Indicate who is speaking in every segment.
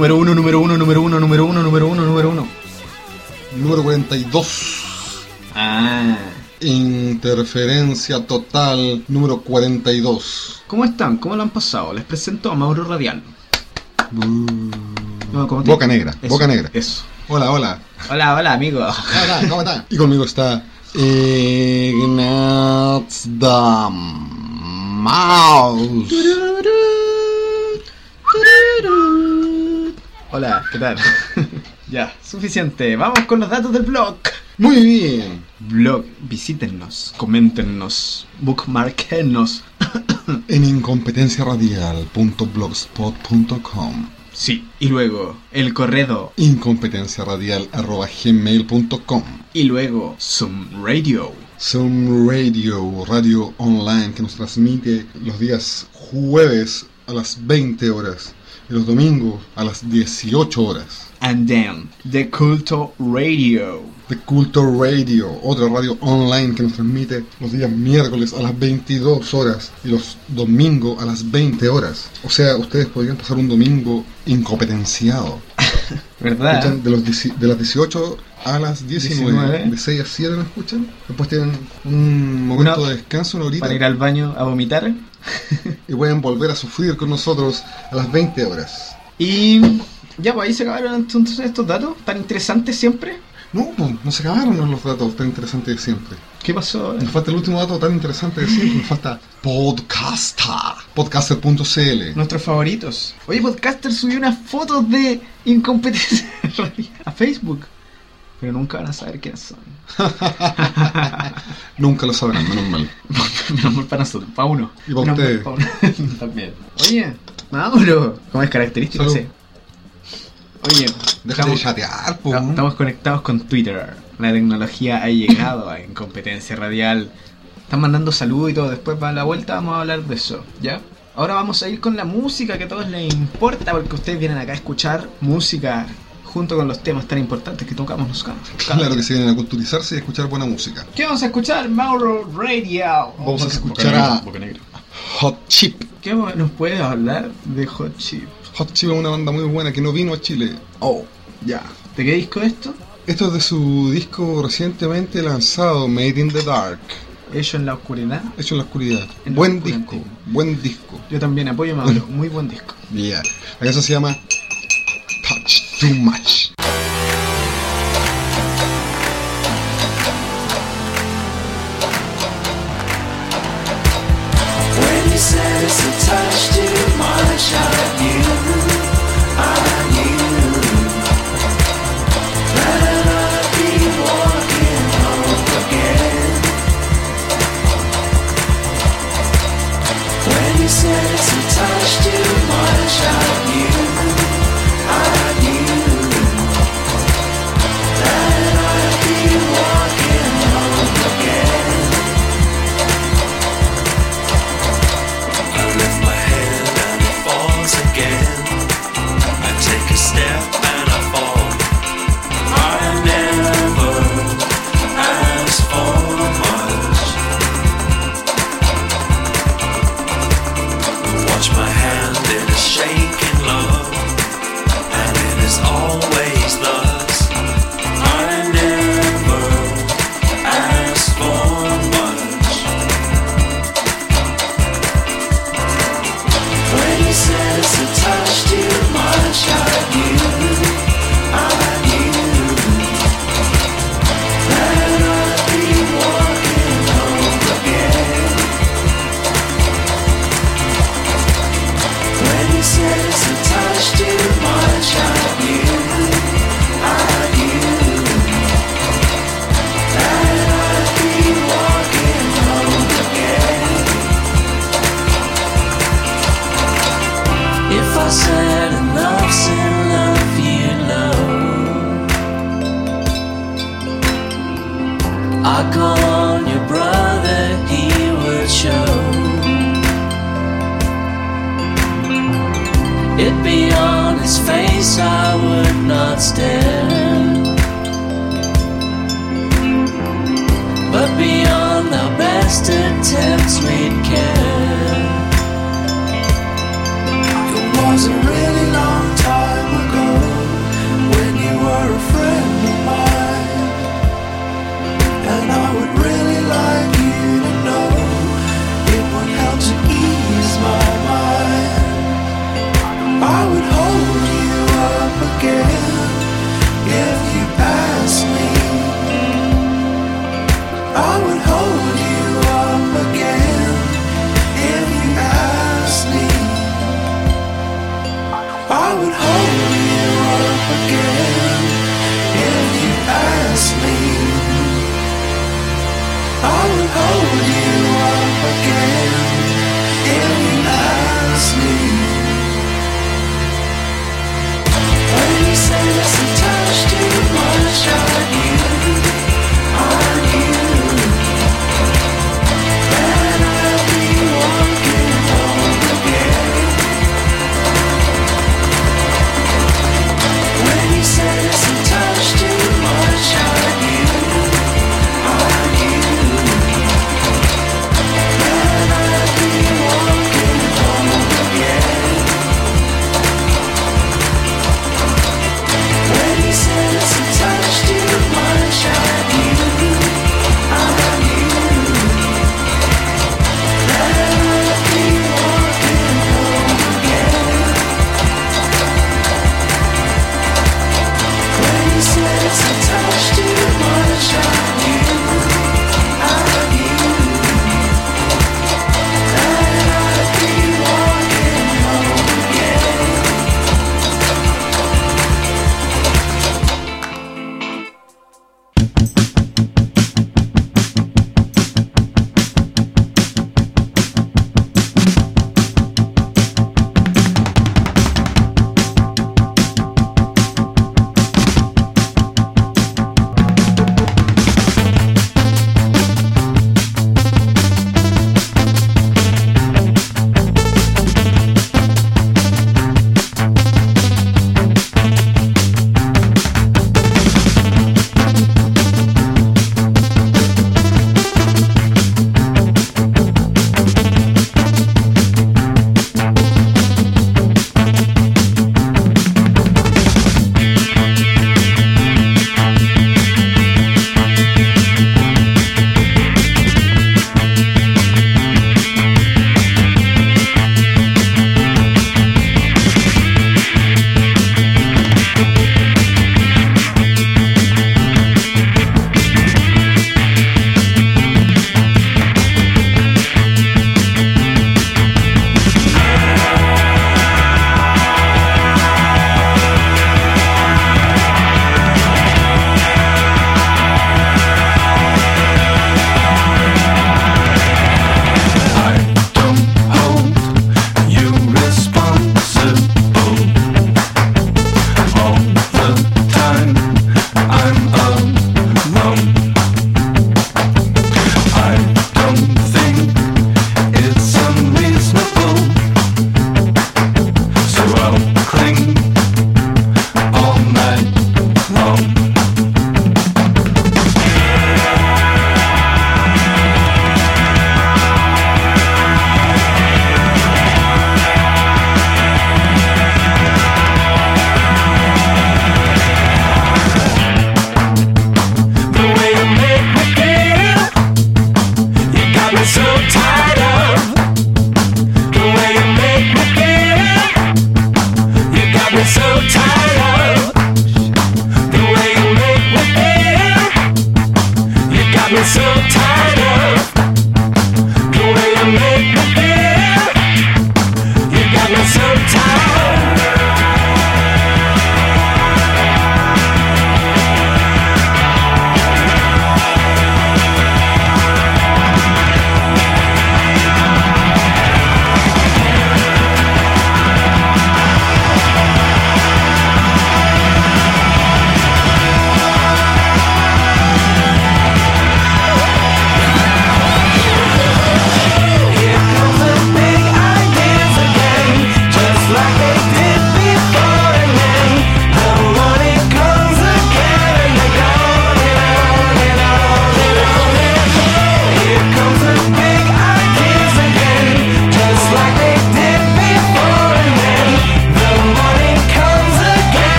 Speaker 1: Número uno, número uno, número uno, número uno, número uno, número uno, número uno.
Speaker 2: Número 42.
Speaker 1: Ah.
Speaker 2: Interferencia total número 42.
Speaker 1: ¿Cómo están? ¿Cómo lo han pasado? Les presento a Mauro Radial. No, ¿cómo te-
Speaker 2: Boca negra,
Speaker 1: Eso,
Speaker 2: boca negra.
Speaker 1: Eso.
Speaker 2: Hola, hola.
Speaker 1: Hola, hola, amigo.
Speaker 2: Hola, ¿cómo está? Y conmigo está Ignatsdam Mouse.
Speaker 1: Hola, ¿qué tal? ya, suficiente. Vamos con los datos del blog.
Speaker 2: Muy bien.
Speaker 1: Blog, visítennos, coméntenos, bookmarquennos.
Speaker 2: En incompetenciaradial.blogspot.com
Speaker 1: Sí, y luego el correo,
Speaker 2: incompetenciaradial.gmail.com
Speaker 1: y luego Zoom Radio.
Speaker 2: Zoom Radio, radio online que nos transmite los días jueves a las 20 horas los domingos a las 18 horas.
Speaker 1: And then The Culto Radio.
Speaker 2: The Culto Radio, otra radio online que nos transmite los días miércoles a las 22 horas y los domingos a las 20 horas. O sea, ustedes podrían pasar un domingo incompetenciado.
Speaker 1: ¿Verdad?
Speaker 2: De, los de las 18 a las 19,
Speaker 1: 19.
Speaker 2: de 6 a 7 me escuchan. Después tienen un momento
Speaker 1: Una-
Speaker 2: de descanso, una horita,
Speaker 1: Para ir al baño a vomitar.
Speaker 2: y pueden volver a sufrir con nosotros a las 20 horas.
Speaker 1: Y ya, pues ahí se acabaron entonces estos datos tan interesantes siempre.
Speaker 2: No, no se acabaron los datos tan interesantes de siempre.
Speaker 1: ¿Qué pasó?
Speaker 2: Nos falta el último dato tan interesante de siempre. Nos falta Podcaster. Podcaster.cl.
Speaker 1: Nuestros favoritos. Oye, Podcaster subió unas fotos de incompetencia a Facebook. Pero nunca van a saber quiénes son.
Speaker 2: Nunca lo sabrán, menos mal.
Speaker 1: Menos mal para nosotros, para uno.
Speaker 2: Y para ustedes.
Speaker 1: También. Oye, Mauro, como es característico,
Speaker 2: Salud.
Speaker 1: sí. Oye,
Speaker 2: Déjate de chatear, po.
Speaker 1: estamos conectados con Twitter. La tecnología ha llegado a Incompetencia Radial. Están mandando saludos y todo. Después para la vuelta vamos a hablar de eso, ¿ya? Ahora vamos a ir con la música que a todos les importa porque ustedes vienen acá a escuchar música junto con los temas tan importantes que tocamos nosotros.
Speaker 2: Claro que se vienen a culturizarse y a escuchar buena música.
Speaker 1: ¿Qué vamos a escuchar? Mauro Radio.
Speaker 2: Vamos a escuchar a-. Hot Chip.
Speaker 1: ¿Qué nos puedes hablar de Hot Chip?
Speaker 2: Hot Chip es una banda muy buena que no vino a Chile.
Speaker 1: Oh, ya. ¿De qué disco es esto?
Speaker 2: Esto es de su disco recientemente lanzado, Made in the Dark.
Speaker 1: Hecho en la oscuridad.
Speaker 2: Hecho en la oscuridad.
Speaker 1: En
Speaker 2: buen disco, buen disco.
Speaker 1: Yo también apoyo a Mauro. Muy buen disco.
Speaker 2: Yeah. La canción se llama Too Much.
Speaker 3: When you said it's a touch too much, I knew, I knew that I'd be walking home again. When you said it's a touch too much, I asleep. I will hold you up again in my sleep. When you say there's some touch too much, I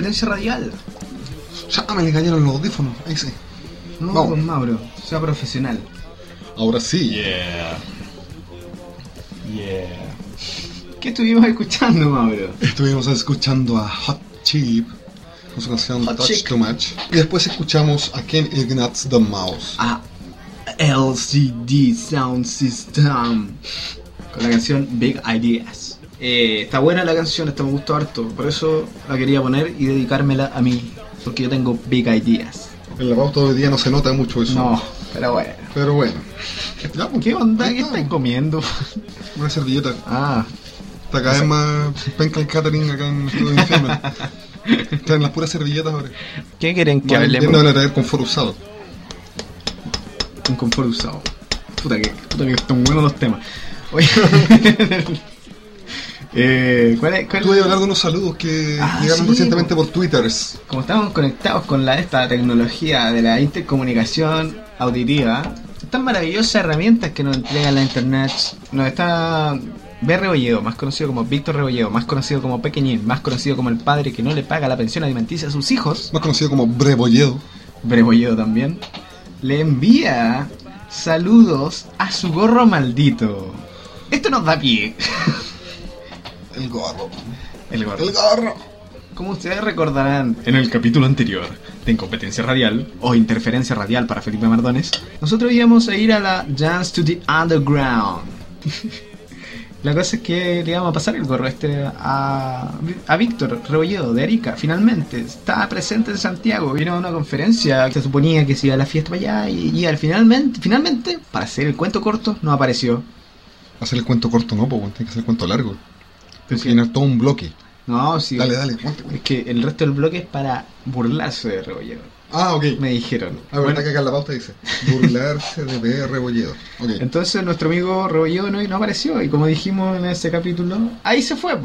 Speaker 1: bienvenidos a Incompetencia Radial.
Speaker 2: Ya me le cayeron los audífonos. Ahí sí.
Speaker 1: No,
Speaker 2: Vamos.
Speaker 1: con Mauro, sea profesional.
Speaker 2: Ahora sí.
Speaker 1: Yeah. Yeah. ¿Qué estuvimos escuchando, Mauro?
Speaker 2: Estuvimos escuchando a Hot Chip con su canción
Speaker 1: Hot
Speaker 2: Touch. Too Much. Y después escuchamos a Ken Ignatz The Mouse.
Speaker 1: A LCD Sound System con la canción Big Ideas. Eh, está buena la canción, esta me gustó harto, por eso la quería poner y dedicármela a mí, porque yo tengo Big Ideas.
Speaker 2: En la pauta de hoy día no se nota mucho eso.
Speaker 1: No, pero bueno.
Speaker 2: Pero bueno. Ya, pues,
Speaker 1: ¿Qué onda? ¿Qué
Speaker 2: está.
Speaker 1: estáis comiendo?
Speaker 2: Una servilleta.
Speaker 1: Ah,
Speaker 2: Está cada vez más penca el catering acá en el estudio de infierno. Traen las puras servilletas ahora.
Speaker 1: ¿qué quieren que hablemos?
Speaker 2: van a traer confort usado.
Speaker 1: Un confort usado. Puta que, puta que están buenos los temas. Oye, eh, ¿cuál es? cuál-
Speaker 2: voy a hablar de unos saludos que
Speaker 1: Ah,
Speaker 2: llegaron
Speaker 1: sí,
Speaker 2: recientemente
Speaker 1: po.
Speaker 2: por Twitters.
Speaker 1: Como estamos conectados con la, esta tecnología de la intercomunicación auditiva, estas maravillosas herramientas que nos entrega la internet, nos está B. Rebolledo, más conocido como Víctor Rebolledo, más conocido como Pequeñín, más conocido como el padre que no le paga la pensión alimenticia a sus hijos,
Speaker 2: Más conocido como Brebolledo.
Speaker 1: Brebolledo también, le envía saludos a su gorro maldito. Esto nos da pie.
Speaker 2: El gorro.
Speaker 1: El gorro.
Speaker 2: El gorro.
Speaker 1: Como ustedes recordarán en el capítulo anterior de Incompetencia Radial o Interferencia Radial para Felipe Mardones, nosotros íbamos a ir a la Dance to the Underground. la cosa es que le íbamos a pasar el gorro este a, a Víctor Rebolledo de Arica. Finalmente estaba presente en Santiago, vino a una conferencia que se suponía que se iba a la fiesta para allá y, y al finalmente, finalmente, para hacer el cuento corto, no apareció.
Speaker 2: Hacer el cuento corto no, pues tiene que hacer el cuento largo. Tienes que llenar todo un bloque.
Speaker 1: No, sí.
Speaker 2: Dale, dale.
Speaker 1: Es que el resto del bloque es para burlarse de Rebolledo.
Speaker 2: Ah, ok.
Speaker 1: Me dijeron.
Speaker 2: Ah, verdad que acá en la pauta dice burlarse de BR Bolledo. Ok.
Speaker 1: Entonces nuestro amigo Rebolledo no, no apareció y como dijimos en ese capítulo, ahí se fue.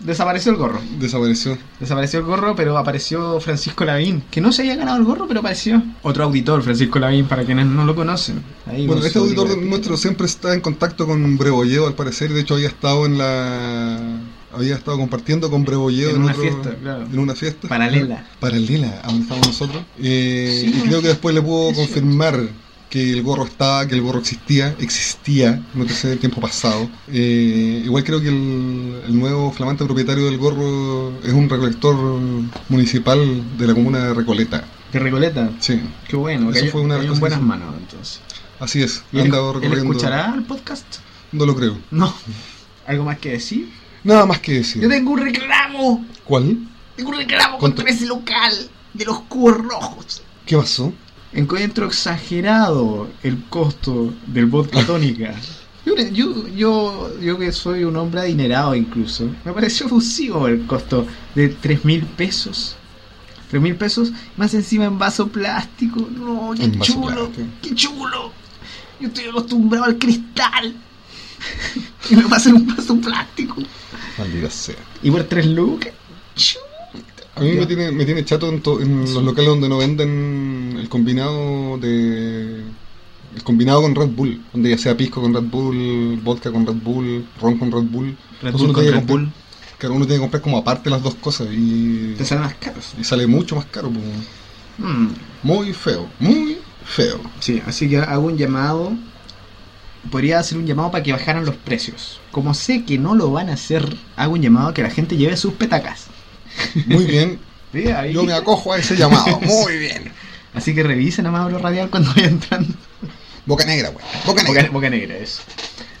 Speaker 1: Desapareció el gorro.
Speaker 2: Desapareció.
Speaker 1: Desapareció el gorro, pero apareció Francisco Lavín, que no se había ganado el gorro, pero apareció. Otro auditor, Francisco Lavín, para quienes no lo conocen. Ahí
Speaker 2: Bueno, este auditor nuestro siempre está en contacto con Brebolledo al parecer. De hecho, había estado en la. Había estado compartiendo con Brebolledo
Speaker 1: En una fiesta, claro.
Speaker 2: En una fiesta.
Speaker 1: Paralela.
Speaker 2: Paralela a donde estábamos nosotros. Eh,
Speaker 1: Sí,
Speaker 2: y creo que después le pudo
Speaker 1: Eso.
Speaker 2: confirmar que el gorro estaba, que el gorro existía, existía, no sé el tiempo pasado. Eh, igual creo que el, el nuevo flamante propietario del gorro es un recolector municipal de la comuna de Recoleta.
Speaker 1: De Recoleta.
Speaker 2: Sí,
Speaker 1: Qué bueno,
Speaker 2: Eso
Speaker 1: cayó-
Speaker 2: fue una
Speaker 1: en buenas
Speaker 2: que
Speaker 1: manos entonces.
Speaker 2: así es.
Speaker 1: ¿Y
Speaker 2: Ha
Speaker 1: él,
Speaker 2: andado
Speaker 1: él escuchará el podcast?
Speaker 2: No lo creo.
Speaker 1: No. ¿Algo más que decir?
Speaker 2: Nada más que decir.
Speaker 1: Yo tengo un reclamo.
Speaker 2: ¿Cuál?
Speaker 1: Tengo un reclamo
Speaker 2: ¿Cuánto?
Speaker 1: contra ese local de los cubos rojos.
Speaker 2: ¿Qué pasó?
Speaker 1: Encuentro exagerado el costo del vodka tónica. Yo, yo, yo, yo que soy un hombre adinerado incluso, me pareció abusivo el costo de 3 mil pesos. 3 mil pesos, más encima en vaso plástico. No, qué
Speaker 2: En
Speaker 1: chulo, qué chulo. Yo estoy acostumbrado al cristal. y me pasan un vaso plástico.
Speaker 2: Maldita sea.
Speaker 1: Y por 3 lucas. Chu.
Speaker 2: A mí
Speaker 1: Ya.
Speaker 2: me tiene, me tiene chato en, to- en los locales donde no venden el combinado de. El combinado con Red Bull, donde ya sea pisco con Red Bull, vodka con Red Bull, ron con Red Bull.
Speaker 1: Red Bull con
Speaker 2: que
Speaker 1: Red
Speaker 2: comprar-
Speaker 1: Bull.
Speaker 2: Claro, uno tiene que comprar como aparte las dos cosas y,
Speaker 1: Te salen más caros.
Speaker 2: y sale mucho más caro.
Speaker 1: Mm.
Speaker 2: Muy feo, muy feo.
Speaker 1: Sí, así que hago un llamado. Podría hacer un llamado para que bajaran los precios. Como sé que no lo van a hacer, hago un llamado a que la gente lleve sus petacas.
Speaker 2: Muy bien,
Speaker 1: Sí, ahí.
Speaker 2: yo me acojo a ese llamado. Muy bien.
Speaker 1: Así que revisen a Mauro Radial cuando vaya entrando.
Speaker 2: Boca negra, güey. Boca negra.
Speaker 1: boca negra es.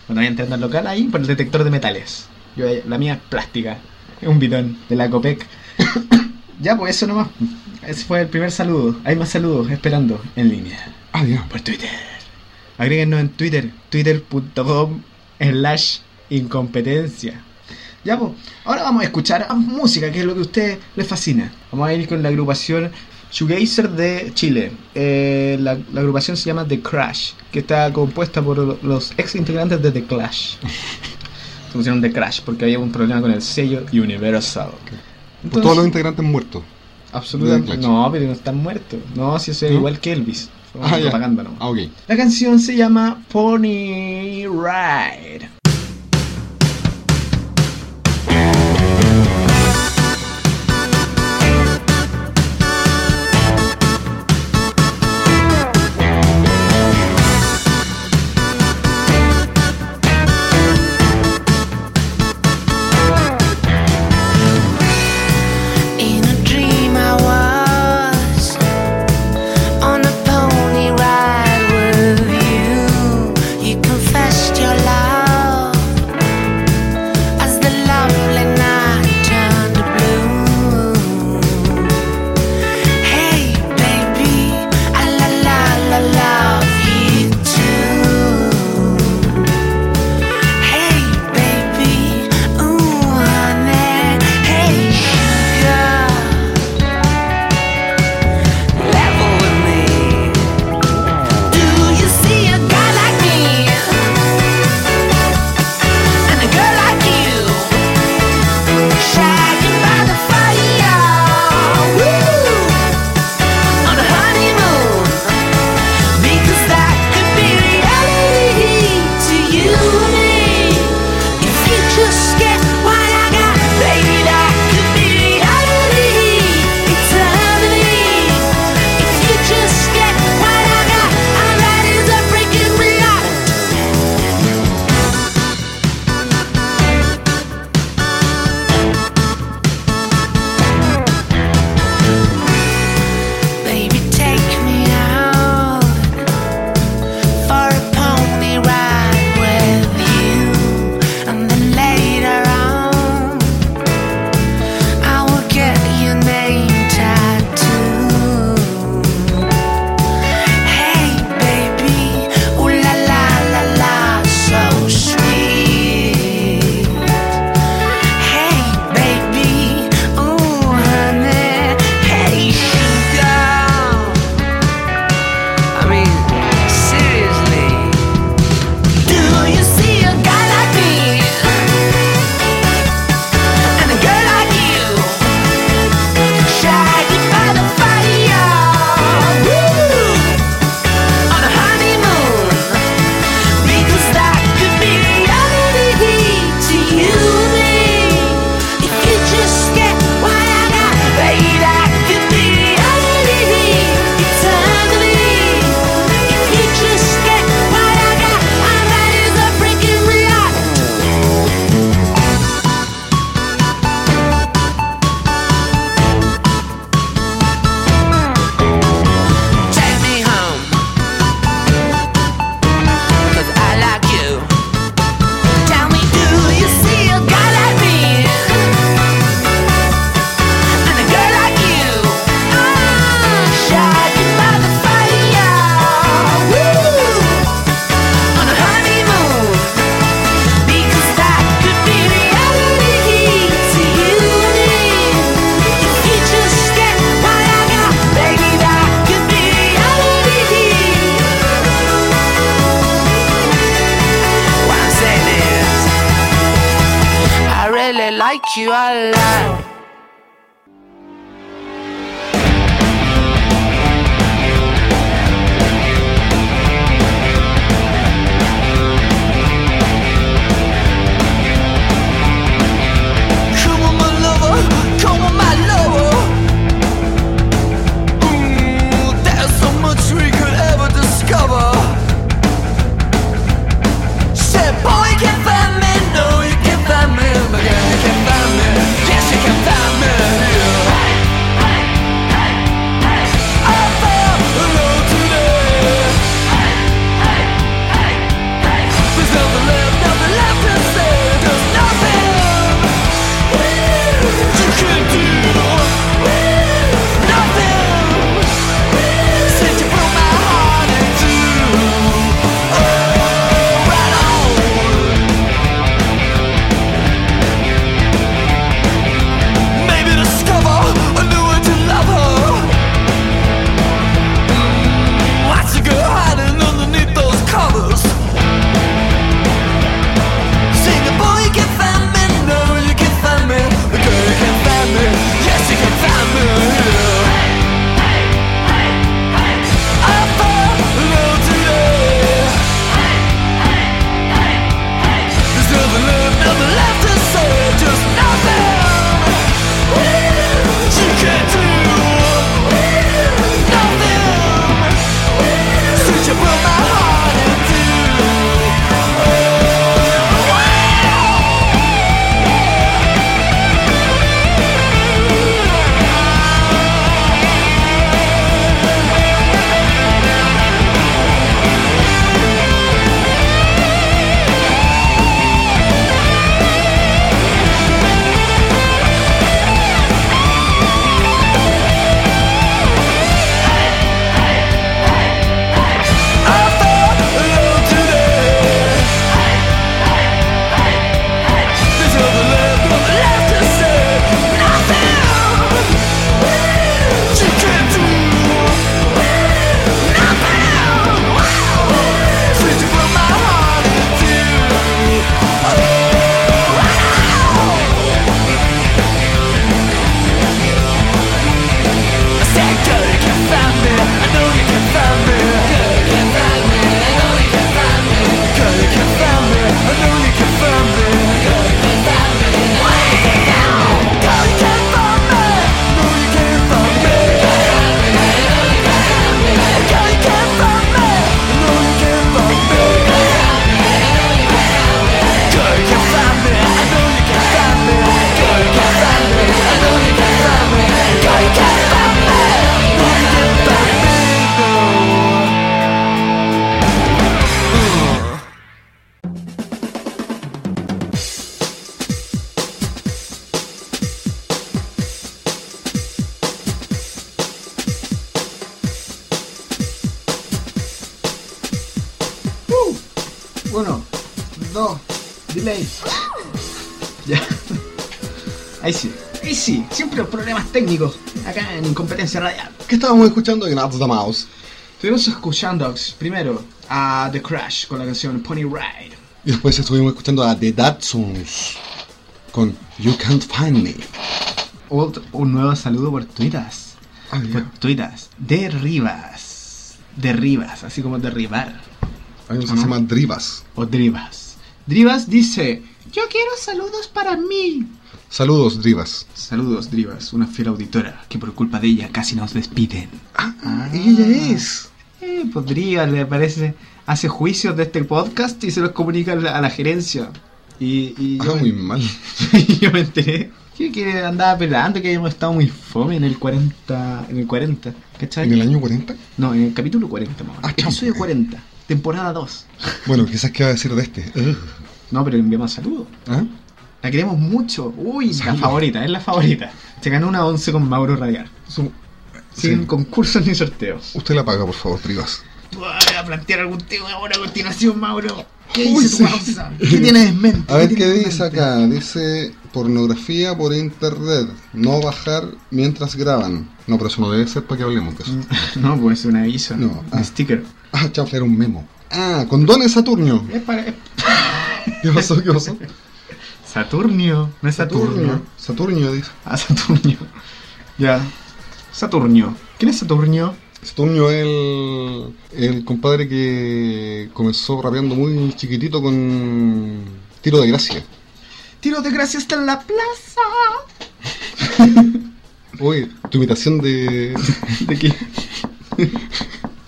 Speaker 1: Cuando vaya entrando al local ahí por el detector de metales. Yo, la mía es plástica. Es un bidón de la Copec. ya, pues eso nomás. Ese fue el primer saludo. Hay más saludos esperando en línea.
Speaker 2: Adiós.
Speaker 1: por Twitter. Agréguenos en Twitter, twitter.com slash incompetencia. Ya, pues. Ahora vamos a escuchar a música, que es lo que a usted le fascina. Vamos a ir con la agrupación Shoegazer de Chile. Eh, la, la, agrupación se llama The Crash, que está compuesta por los ex integrantes de The Clash.
Speaker 4: se pusieron The Crash porque había un problema con el sello Universal.
Speaker 2: Okay.
Speaker 4: Entonces,
Speaker 2: todos los integrantes muertos.
Speaker 4: Absolutamente. No, pero no están muertos. No, si eso es igual que Elvis.
Speaker 2: Ah,
Speaker 4: yeah.
Speaker 2: no. okay.
Speaker 4: La canción se llama Pony Ride.
Speaker 1: Técnicos. Acá en Incompetencia Radial.
Speaker 2: ¿Qué estábamos escuchando en That's the Mouse?
Speaker 1: Estuvimos escuchando primero a The Crash con la canción Pony Ride.
Speaker 2: Y después estuvimos escuchando a The Datsuns con You Can't Find Me.
Speaker 1: Otro- un nuevo saludo por tuitas.
Speaker 2: Ah,
Speaker 1: Por
Speaker 2: ya.
Speaker 1: tuitas. De Rivas. De Rivas, así como derribar.
Speaker 2: Hay uno que se llama Drivas.
Speaker 1: O Drivas. Drivas dice: Yo quiero saludos para mí.
Speaker 2: Saludos, Drivas.
Speaker 1: Saludos, Drivas, una fiel auditora que por culpa de ella casi nos despiden.
Speaker 2: Ah, ella es.
Speaker 1: Eh, pues Drivas le parece, hace juicios de este podcast y se los comunica a la, a la gerencia. Y, y yo,
Speaker 2: Ah,
Speaker 1: me,
Speaker 2: muy mal.
Speaker 1: yo me enteré que, que andaba pelando que habíamos estado muy fome en el 40. En el 40, ¿cachai?
Speaker 2: ¿En el año 40?
Speaker 1: No, en el capítulo 40, más o menos.
Speaker 2: Ah.
Speaker 1: Episodio 40, temporada 2.
Speaker 2: Bueno, quizás qué va a decir de este.
Speaker 1: No, pero le enviamos saludos.
Speaker 2: ¿Ah?
Speaker 1: La queremos mucho. Uy, la favorita, es la favorita. Se ganó una 11 con Mauro Radial.
Speaker 2: Su-
Speaker 1: Sin
Speaker 2: Sí.
Speaker 1: concursos ni sorteos.
Speaker 2: Usted la paga, por favor, Drivas.
Speaker 1: Voy a plantear algún tema ahora a continuación, Mauro. ¿Qué
Speaker 2: Uy,
Speaker 1: dice
Speaker 2: sí.
Speaker 1: tu pausa? ¿Qué tienes en mente?
Speaker 2: A ver qué dice acá. Dice pornografía por internet. No bajar mientras graban. No, pero eso no debe ser para que hablemos de eso.
Speaker 1: No, pues es un aviso.
Speaker 2: No,
Speaker 1: un
Speaker 2: ah.
Speaker 1: sticker.
Speaker 2: Ah, chafla, era un memo. Ah, condones Saturnio.
Speaker 1: Es para.
Speaker 2: ¿Qué pasó? ¿Qué pasó?
Speaker 1: Saturnio. No es Saturnio.
Speaker 2: Saturnio dice.
Speaker 1: Ah, Saturnio. Ya. Saturnio. ¿Quién es Saturnio?
Speaker 2: Saturnio es el, el compadre que comenzó rapeando muy chiquitito con tiro de gracia.
Speaker 1: Tiro de gracia está en la plaza.
Speaker 2: Uy, tu imitación de.
Speaker 1: ¿De qué?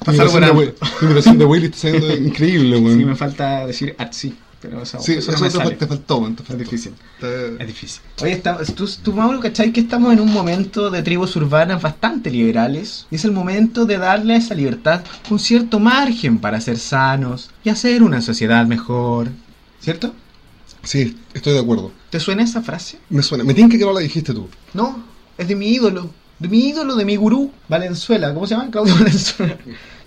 Speaker 2: Tu imitación de, tu imitación de Willy está siendo increíble, weón.
Speaker 1: Sí, me falta decir Atsi. Pero eso,
Speaker 2: Sí,
Speaker 1: eso
Speaker 2: eso,
Speaker 1: no me
Speaker 2: te,
Speaker 1: sale.
Speaker 2: fal- te faltó, te
Speaker 1: Es difícil.
Speaker 2: Te-
Speaker 1: Es difícil. Oye, está, tú, tú, Mauro, ¿cachai? Que estamos en un momento de tribus urbanas bastante liberales. Y es el momento de darle a esa libertad un cierto margen para ser sanos y hacer una sociedad mejor. ¿Cierto?
Speaker 2: Sí, estoy de acuerdo.
Speaker 1: ¿Te suena esa frase?
Speaker 2: Me suena. Me tiene que no la dijiste tú.
Speaker 1: No, es de mi ídolo. De mi ídolo, de mi gurú, Valenzuela. ¿Cómo se llama? Claudio Valenzuela.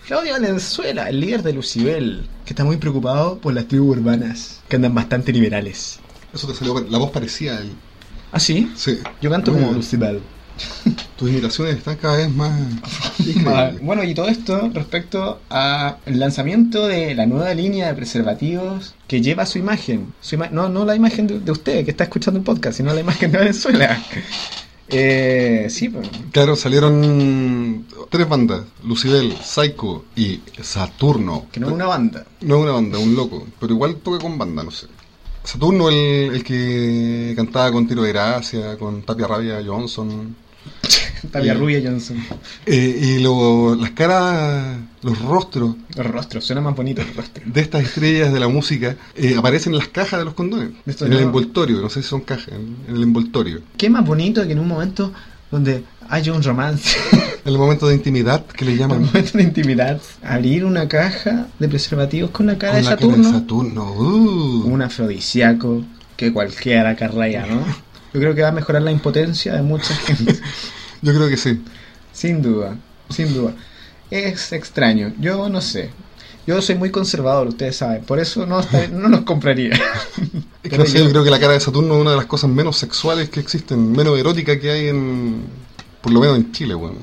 Speaker 1: Claudio Valenzuela, el líder de Lucibel, que está muy preocupado por las tribus urbanas, que andan bastante liberales.
Speaker 2: Eso te salió. La voz parecía a él.
Speaker 1: ¿Ah, sí?
Speaker 2: Sí.
Speaker 1: Yo canto
Speaker 2: Muy
Speaker 1: como
Speaker 2: bien.
Speaker 1: Lucibel.
Speaker 2: Tus imitaciones están cada vez más.
Speaker 1: Ah. Bueno, y todo esto respecto al lanzamiento de la nueva línea de preservativos que lleva su imagen. Su ima- no, no la imagen de, de usted que está escuchando el podcast, sino la imagen de Venezuela. Eh, sí, pues,
Speaker 2: Claro, salieron tres bandas: Lucibel, Psycho y Saturno.
Speaker 1: que no es una banda.
Speaker 2: No es una banda, un loco, pero igual toca con banda, no sé. Saturno, el, el que cantaba con Tiro de Gracia, con Tapia Rabia Johnson.
Speaker 1: Tapia Rubia Johnson.
Speaker 2: Eh, y lo- las caras, los rostros
Speaker 1: Los rostros, suena más bonito el rostro.
Speaker 2: de estas estrellas de la música eh, aparecen en las cajas de los condones.
Speaker 1: Esto
Speaker 2: en el
Speaker 1: no-
Speaker 2: envoltorio, no sé si son cajas, en, en el envoltorio.
Speaker 1: ¿Qué más bonito que en un momento donde haya un romance,
Speaker 2: el momento de intimidad que le llaman
Speaker 1: momento de intimidad, abrir una caja de preservativos con la cara
Speaker 2: con
Speaker 1: de
Speaker 2: la cara de
Speaker 1: Saturno?
Speaker 2: Saturno. Uh.
Speaker 1: un afrodisíaco que cualquiera carraya, ¿no? Yo creo que va a mejorar la impotencia de mucha gente.
Speaker 2: Yo creo que sí.
Speaker 1: sin duda, sin duda. Es extraño, yo no sé. Yo soy muy conservador, ustedes saben, por eso no, esta- no los compraría.
Speaker 2: Es que no sé, yo creo que la cara de Saturno es una de las cosas menos sexuales que existen, menos erótica que hay en. por lo menos en Chile, weón.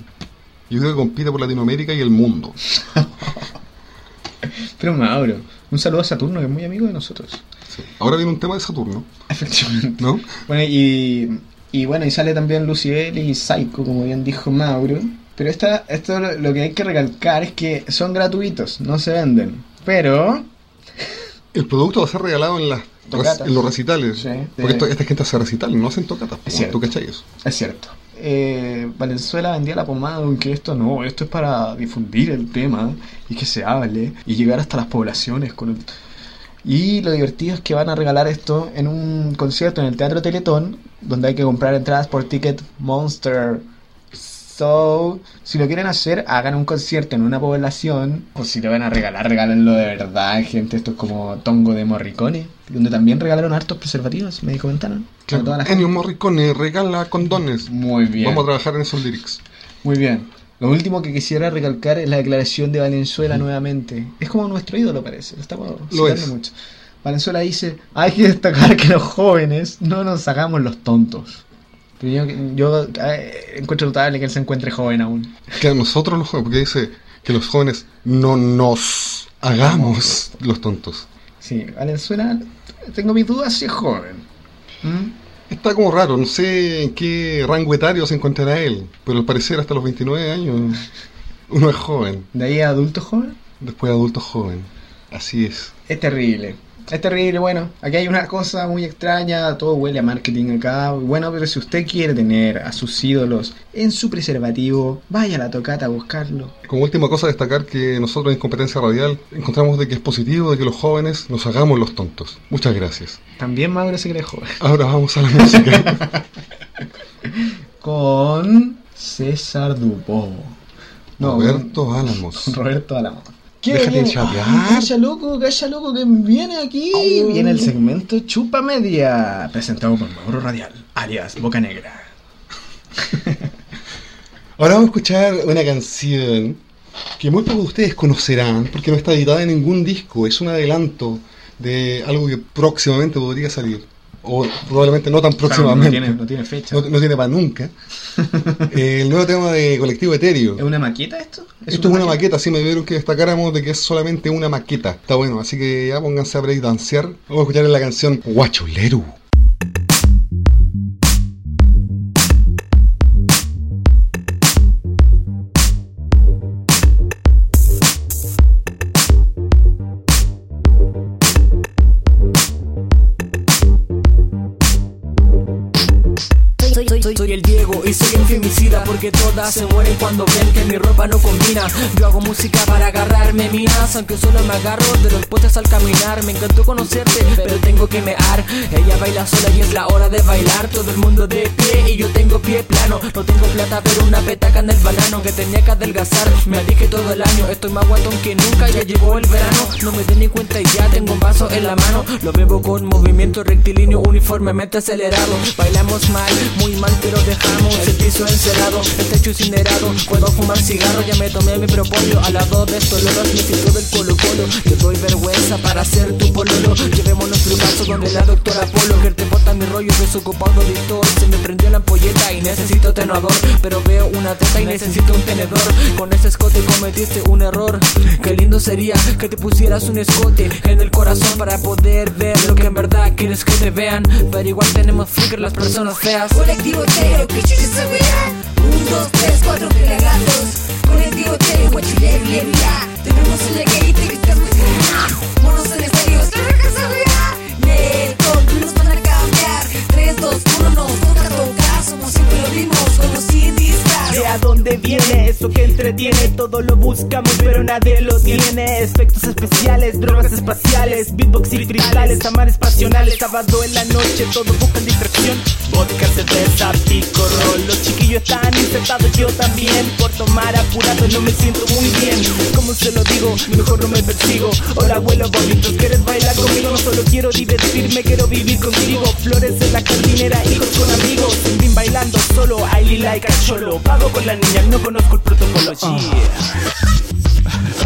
Speaker 2: Yo creo que compite por Latinoamérica y el mundo.
Speaker 1: Pero Mauro, un saludo a Saturno, que es muy amigo de nosotros.
Speaker 2: Sí. Ahora viene un tema de Saturno,
Speaker 1: Efectivamente.
Speaker 2: ¿no?
Speaker 1: Bueno, y, y bueno, y sale también Luciel y Psycho, como bien dijo Mauro. Pero esta, esto lo, lo que hay que recalcar es que son gratuitos, no se venden. Pero
Speaker 2: El producto va a ser regalado en, las
Speaker 1: Tocatas.
Speaker 2: en los recitales.
Speaker 1: Sí.
Speaker 2: Porque esto- esta gente hace recitales, no hacen tocatas.
Speaker 1: Es cierto.
Speaker 2: ¿Tú cachai eso?
Speaker 1: Es cierto. Eh, Valenzuela vendía la pomada en que esto no, esto es para difundir el tema y que se hable y llegar hasta las poblaciones con el... Y lo divertido es que van a regalar esto en un concierto en el Teatro Teletón, donde hay que comprar entradas por Ticket Monster. So, si lo quieren hacer, hagan un concierto en una población, o si lo van a regalar, regálenlo de verdad, gente. Esto es como Tongo de Morricone, donde también regalaron hartos preservativos, me comentaron. Toda la.
Speaker 2: Ennio Morricone regala condones.
Speaker 1: Muy bien.
Speaker 2: Vamos a trabajar en esos lyrics.
Speaker 1: Muy bien. Lo último que quisiera recalcar es la declaración de Valenzuela nuevamente. Es como nuestro ídolo, parece. Lo estamos
Speaker 2: Lo es.
Speaker 1: mucho. Valenzuela dice, hay que destacar que los jóvenes no nos hagamos los tontos. Yo, yo, eh, encuentro notable que él se encuentre joven aún.
Speaker 2: Que a nosotros los jóvenes, porque dice que los jóvenes no nos hagamos los tontos.
Speaker 1: Sí, Valenzuela, tengo mis dudas si es joven. ¿Mm?
Speaker 2: Está como raro, no sé en qué rango etario se encontrará él, pero al parecer hasta los 29 años uno es joven,
Speaker 1: ¿De ahí a adulto joven?
Speaker 2: después adulto joven. Así es.
Speaker 1: Es terrible. Es terrible, bueno, aquí hay una cosa muy extraña, todo huele a marketing acá. Bueno, pero si usted quiere tener a sus ídolos en su preservativo, vaya a la tocata a buscarlo.
Speaker 2: Como última cosa destacar que nosotros en Competencia Radial encontramos de que es positivo de que los jóvenes nos hagamos los tontos. Muchas gracias.
Speaker 1: También Mauro se cree joven.
Speaker 2: Ahora vamos a la música.
Speaker 1: Con César Dupó. No,
Speaker 2: Roberto Álamos.
Speaker 1: Roberto Alamo.
Speaker 2: Déjate de chapear.
Speaker 1: Ah, Calla loco, calla loco que viene aquí.
Speaker 2: Oh.
Speaker 1: Viene el segmento Chupa Media, presentado por Mauro Radial, alias Boca Negra.
Speaker 2: Ahora vamos a escuchar una canción que muy pocos de ustedes conocerán porque no está editada en ningún disco. Es un adelanto de algo que próximamente podría salir. O probablemente no tan
Speaker 1: Claro, no,
Speaker 2: próximamente.
Speaker 1: tiene, no tiene fecha.
Speaker 2: No, no tiene para nunca. Eh, el nuevo tema de Colectivo Etéreo.
Speaker 1: ¿Es una maqueta esto?
Speaker 2: Esto es una maqueta, así me dieron que destacáramos de que es solamente una maqueta. Está bueno, así que ya pónganse a breakdancear. Vamos a escuchar la canción Guachuleru.
Speaker 5: Y soy el femicida porque todas se mueren cuando ven que mi ropa no combina. Yo hago música para agarrarme minas, aunque solo me agarro de los potes al caminar. Me encantó conocerte, pero tengo que mear. Ella baila sola y es la hora de bailar. Todo el mundo de pie y yo tengo pie plano. No tengo plata, pero una petaca en el banano que tenía que adelgazar. Me dije todo el año, estoy más guatón que nunca. Ya llegó el verano, no me di ni cuenta y ya tengo un vaso en la mano. Lo bebo con movimiento rectilíneo uniformemente acelerado. Bailamos mal, muy mal, pero dejamos el piso encerrado, el techo incinerado. Puedo fumar cigarro, ya me tomé mi propóleo. Al lado de estos loros me sirvió del colo colo. Yo doy vergüenza para ser tu pololo. Llevemos nuestro caso donde la doctora Polo. Que te bota mi rollo desocupado editor. Se me prendió la ampolleta y necesito tenedor. Pero veo una teta y necesito un tenedor. Con ese escote cometiste un error. Qué lindo sería que te pusieras un escote en el corazón para poder ver lo que en verdad quieres que te vean. Pero igual tenemos flicker las personas feas.
Speaker 6: Colectivo que chucha se vea. Un, dos, tres, cuatro pelagatos. Colectivo Teo, guachile, bile, bla. Tenemos el legueite que estamos Monos en estéreo, espero que se vea. Neto, no nos van a cambiar. Tres, dos, uno,
Speaker 7: ¿De a dónde viene eso que entretiene? Todo lo buscamos, pero nadie lo tiene. Efectos especiales, drogas espaciales, beatbox y cristales, amares pasionales. Sábado en la noche, todos buscan distracción. Vodka, cerveza, pico, rol. Los chiquillos están infectados, yo también. Por tomar apurado no me siento muy bien. Como se lo digo, mejor no me persigo. Hola, abuelo bonitos, ¿quieres bailar conmigo? No solo quiero divertirme, quiero vivir contigo. Flores en la jardinera, hijos con amigos. Solo, I like a cholo. Con la niña, no conozco el protocolo. Yeah.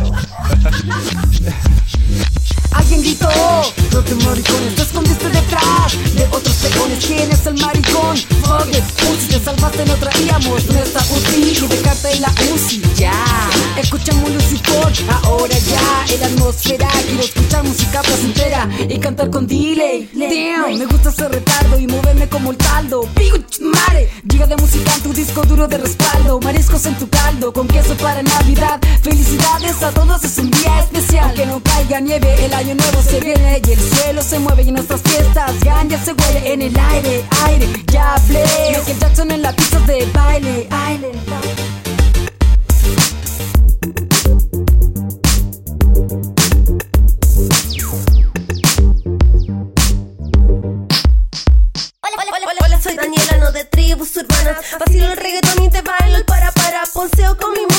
Speaker 6: Alguien gritó, no te maricones, te escondiste detrás de otros peones. ¿Quién es el maricón? It, Uzi, te salvaste, no traíamos nuestra UCI y dejarte la UCI. Ya, Lucifer, ahora ya en la atmósfera. Quiero escuchar música placentera y cantar con delay. Damn, me gusta ser retardo y moverme como el caldo. Pigo mare, llega de música en tu disco duro de respaldo. Mariscos en tu caldo, con queso para Navidad. Felicidades a todos, es un día especial. Aunque no caiga nieve, el año nuevo se viene y el cielo se mueve y nuestras fiestas ganja se huele en el aire, aire, ya hablé. Michael Jackson en la pista de baile,
Speaker 8: hola, soy Daniela, no de tribus urbanas. Vacilo el reggaetón y te bailo el para para. Ponseo con mi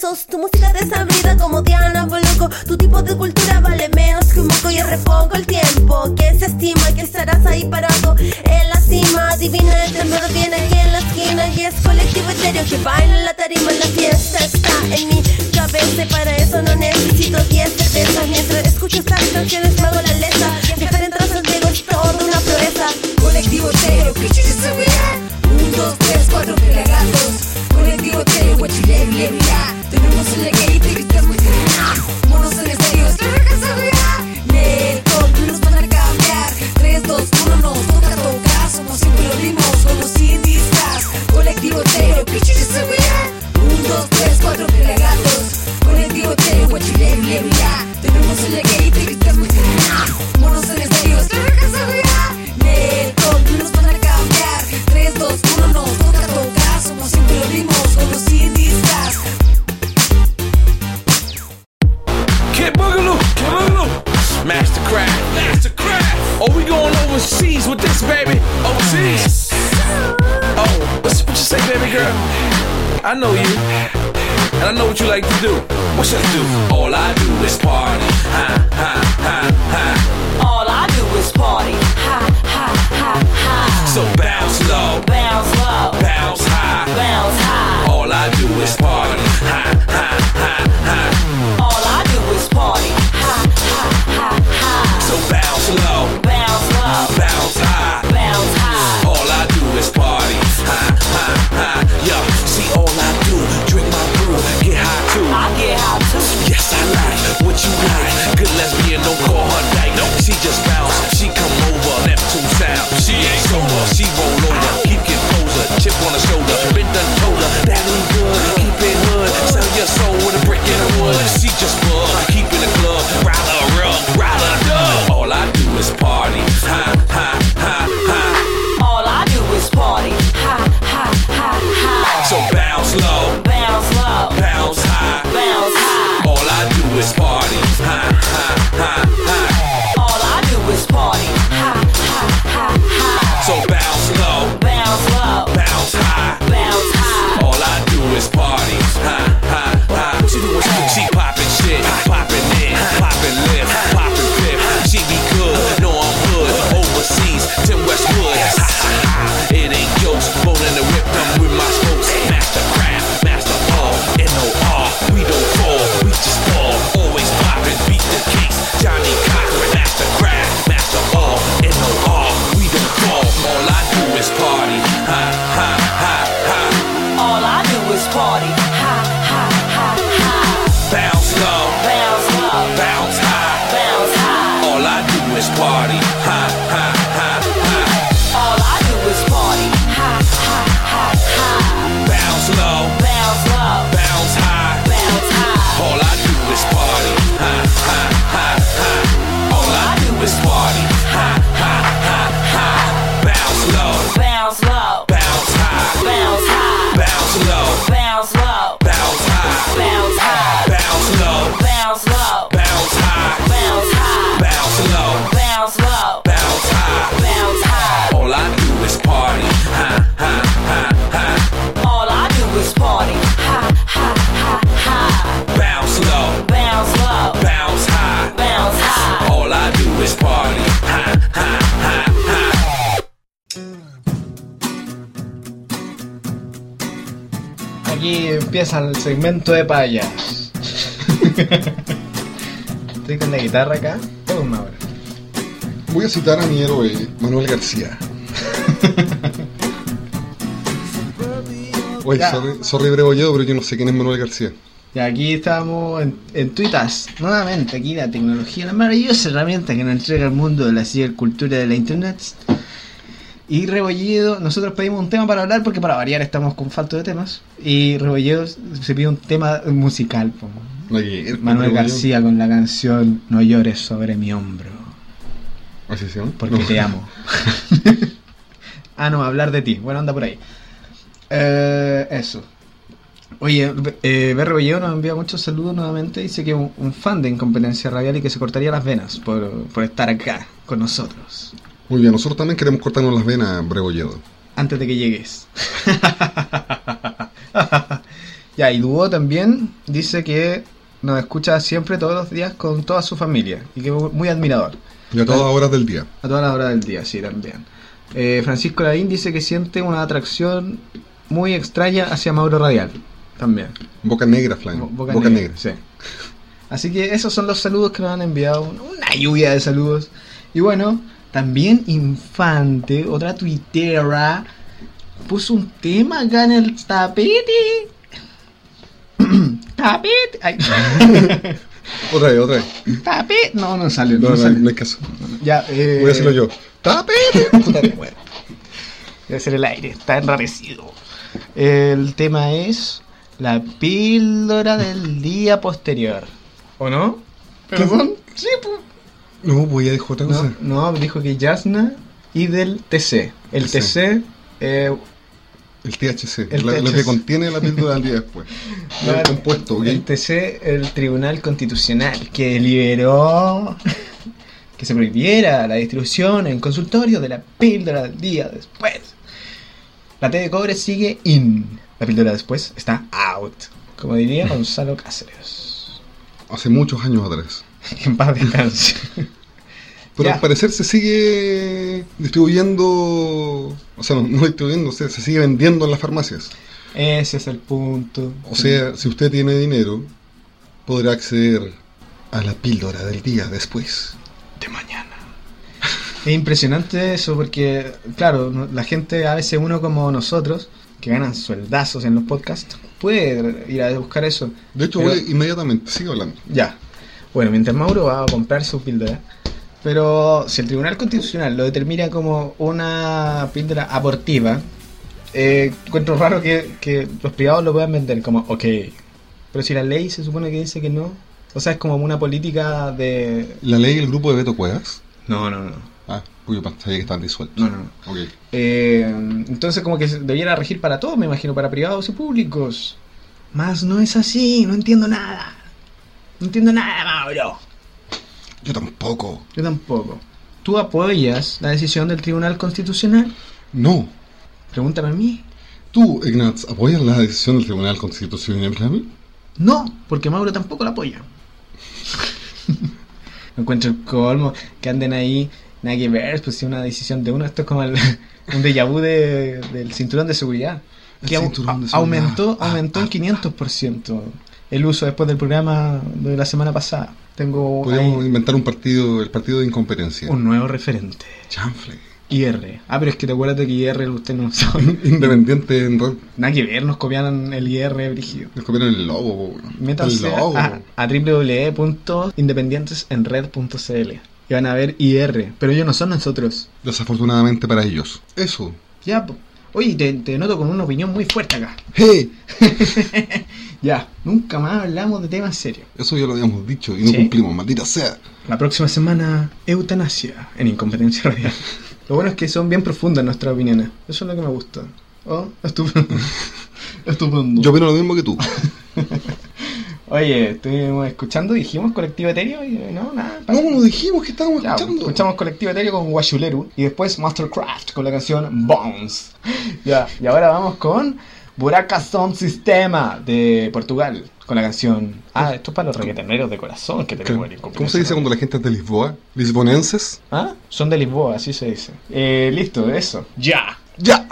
Speaker 8: Tu música desabrida como Diana Boloco. Tu tipo de cultura vale menos que un moco. Yo repongo el tiempo que se estima que estarás ahí parado en la cima. Divina el temblor viene aquí en la esquina. Y es colectivo etéreo que baila en la tarima. La fiesta está en mi cabeza. Para eso no necesito 10 cervezas. Mientras escucho estas canciones
Speaker 9: baby girl, I know you, and I know what you like to do. What should I do? All I do is party, ha, ha, ha, ha.
Speaker 10: All I do is party, ha, ha, ha, ha.
Speaker 9: So bounce low,
Speaker 10: bounce low,
Speaker 9: bounce high,
Speaker 10: bounce high.
Speaker 1: al segmento de payas. Estoy con la guitarra acá, todo una hora.
Speaker 2: Voy a citar a mi héroe, Manuel García. Oye, sorry, sorry pero yo no sé quién es Manuel García.
Speaker 1: Aquí estamos en, en Tuitas, nuevamente aquí la tecnología, la maravillosa herramienta que nos entrega el mundo de la cibercultura de la internet y Rebolledo, nosotros pedimos un tema para hablar porque para variar estamos con falta de temas. Y Rebolledo se pide un tema musical.
Speaker 2: Oye,
Speaker 1: Manuel García con la canción No llores sobre mi hombro.
Speaker 2: ¿Asesión?
Speaker 1: Porque
Speaker 2: no.
Speaker 1: te amo. ah, no, hablar de ti. Bueno, anda por ahí. Eh, eso. Oye, eh, B. Rebolledo nos envía muchos saludos nuevamente. Dice que un, un fan de Incompetencia Radial y que se cortaría las venas por, por estar acá con nosotros.
Speaker 2: Muy bien, nosotros también queremos cortarnos las venas, Brebolledo.
Speaker 1: Antes de que llegues. ya, y Duo también dice que nos escucha siempre todos los días con toda su familia y que es muy admirador.
Speaker 2: Y a todas las horas del día.
Speaker 1: A todas las horas del día, sí, también. Eh, Francisco Lavín dice que siente una atracción muy extraña hacia Mauro Radial, también.
Speaker 2: Boca Negra,
Speaker 1: Flan.
Speaker 2: Boca, negra.
Speaker 1: Sí. Así que esos son los saludos que nos han enviado. Una lluvia de saludos. Y bueno, también Infante, otra tuitera, puso un tema acá en el tapete. tapete. Ay.
Speaker 2: Otra vez, otra vez.
Speaker 1: tapete. No, no sale. No,
Speaker 2: No, no,
Speaker 1: sale.
Speaker 2: no hay caso.
Speaker 1: Ya, eh,
Speaker 2: Voy a hacerlo yo. ¡Tapete!
Speaker 1: Puta que muero. Debe ser el aire, está enrarecido. El tema es la píldora del día posterior. ¿O no? ¿Perdón? Sí, pues.
Speaker 2: No, voy a dejar otra cosa.
Speaker 1: No, dijo que Yasna y del TC. El
Speaker 2: TC.
Speaker 1: TC, eh,
Speaker 2: El THC.
Speaker 1: El
Speaker 2: la- Lo que contiene la píldora del día después.
Speaker 1: No,
Speaker 2: el compuesto, ¿ok?
Speaker 1: el TC, el Tribunal Constitucional, que liberó que se prohibiera la distribución en consultorio de la píldora del día después. La T de cobre sigue in. La píldora después está out. Como diría Gonzalo Cáceres.
Speaker 2: Hace muchos años atrás.
Speaker 1: En paz descanse.
Speaker 2: Pero
Speaker 1: Ya.
Speaker 2: al parecer se sigue distribuyendo. O sea, no, no distribuyendo, o sea, se sigue vendiendo en las farmacias.
Speaker 1: Ese es el punto.
Speaker 2: O sea, si usted tiene dinero, podrá acceder a la píldora del día después.
Speaker 1: de mañana. Es impresionante eso porque, claro, la gente, a veces uno como nosotros, que ganan sueldazos en los podcasts, puede ir a buscar eso.
Speaker 2: De hecho,
Speaker 1: Pero-
Speaker 2: voy inmediatamente, sigue hablando.
Speaker 1: Ya. Bueno, mientras Mauro va a comprar su píldora. Pero si el Tribunal Constitucional lo determina como una píldora abortiva, eh, encuentro raro que, que los privados lo puedan vender como, ok. Pero si la ley se supone que dice que no. O sea, es como una política de...
Speaker 2: ¿La ley del grupo de Beto Cuevas?
Speaker 1: No, no, no.
Speaker 2: Ah, pues yo sabía que estaban disueltos.
Speaker 1: No, no, no.
Speaker 2: Ok.
Speaker 1: Eh, entonces como que debiera regir para todos, me imagino, para privados y públicos. Más no es así, no entiendo nada. No entiendo nada,
Speaker 2: Yo tampoco.
Speaker 1: Yo tampoco. ¿Tú apoyas la decisión del Tribunal Constitucional?
Speaker 2: No.
Speaker 1: Pregúntame a mí.
Speaker 2: ¿Tú, Ignaz, apoyas la decisión del Tribunal Constitucional?
Speaker 1: No, porque Mauro tampoco la apoya. Me encuentro el colmo que anden ahí, nada que ver, pues si una decisión de uno, esto es como el- un déjà vu de- del cinturón de seguridad.
Speaker 2: El
Speaker 1: que au-
Speaker 2: cinturón de
Speaker 1: a-
Speaker 2: seguridad.
Speaker 1: aumentó,
Speaker 2: Ah,
Speaker 1: aumentó
Speaker 2: ah,
Speaker 1: en 500% el uso después del programa de la semana pasada. Tengo
Speaker 2: Podríamos inventar un partido, el partido de incompetencia.
Speaker 1: un nuevo referente.
Speaker 2: Chanfle.
Speaker 1: IR. Ah, pero es que te acuerdas de que IR usted no sabe.
Speaker 2: Independiente en red.
Speaker 1: Nada que ver, nos copiaron el IR brígido.
Speaker 2: Les copiaron el logo.
Speaker 1: Métanse
Speaker 2: El logo.
Speaker 1: a, a www.independientesenred.cl y van a ver IR, pero ellos no son nosotros.
Speaker 2: Desafortunadamente para ellos. Eso.
Speaker 1: Ya, oye, te, te noto con una opinión muy fuerte acá.
Speaker 2: ¡Hey!
Speaker 1: Ya, nunca más hablamos de temas serios.
Speaker 2: Eso ya lo habíamos dicho y no
Speaker 1: ¿Sí?
Speaker 2: cumplimos, maldita sea.
Speaker 1: La próxima semana, eutanasia en Incompetencia Radial. Lo bueno es que son bien profundas nuestras opiniones. Eso es lo que me gusta. Oh, estupendo. estupendo.
Speaker 2: Yo opino lo mismo que tú.
Speaker 1: Oye, estuvimos escuchando, dijimos colectivo etéreo y no, nada.
Speaker 2: No, no dijimos que estábamos
Speaker 1: Ya,
Speaker 2: escuchando.
Speaker 1: escuchamos Colectivo Etéreo con Washuleru y después Mastercraft con la canción Bones. Ya, y ahora vamos con Buraca Sound Sistema de Portugal con la canción. Ah, esto es para los reggaetoneros de corazón que tenemos en
Speaker 2: ¿Cómo se dice cuando la gente es de Lisboa? ¿Lisbonenses?
Speaker 1: ¿Ah? Son de Lisboa, así se dice. Eh, listo, eso. Ya.
Speaker 2: ¡Ya!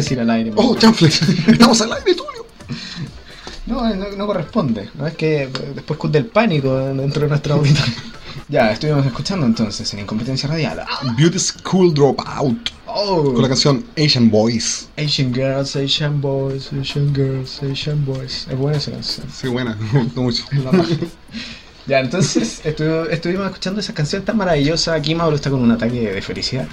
Speaker 1: Decir al aire.
Speaker 2: Oh, Chanflex, estamos al aire, Tulio.
Speaker 1: No, no, no corresponde. No es que después cunde el pánico dentro de nuestro auditorio. ya, estuvimos escuchando entonces en Incompetencia Radial.
Speaker 2: Beauty School Dropout.
Speaker 1: Oh,
Speaker 2: Con la canción Asian Boys.
Speaker 1: Asian Girls, Asian Boys, Asian Girls, Asian Boys. Es buena esa canción.
Speaker 2: Sí, buena, me gustó mucho.
Speaker 1: Ya, entonces estu- estuvimos escuchando esa canción tan maravillosa. Aquí Mauro está con un ataque de felicidad.